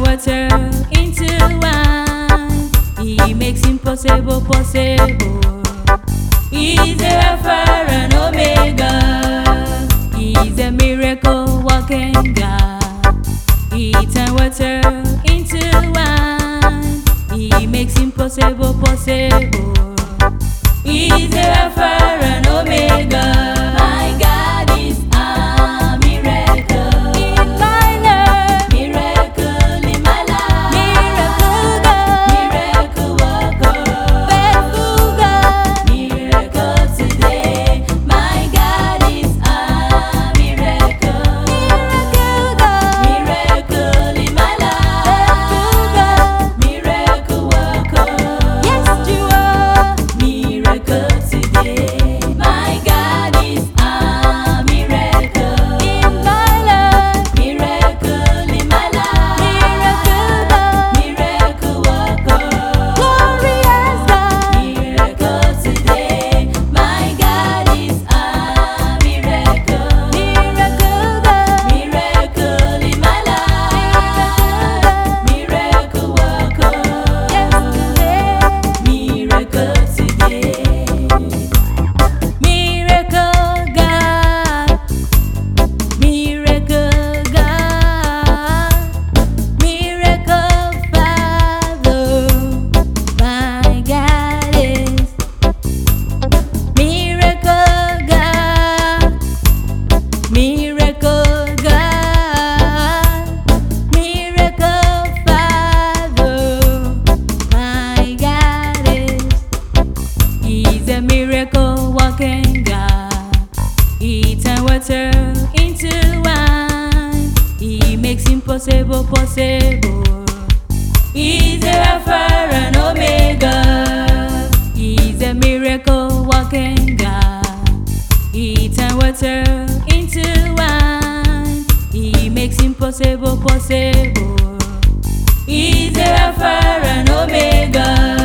water into wine. He makes impossible possible. He's the Alpha and Omega. He's a miracle walking God. He turns water into wine. He makes impossible possible. He's the Alpha and Omega. My God is a miracle. walking God. He turns water into wine. He makes impossible possible. He's the Alpha and Omega. He's a miracle walking God. He turns water into wine. He makes impossible possible. He's the Alpha and Omega.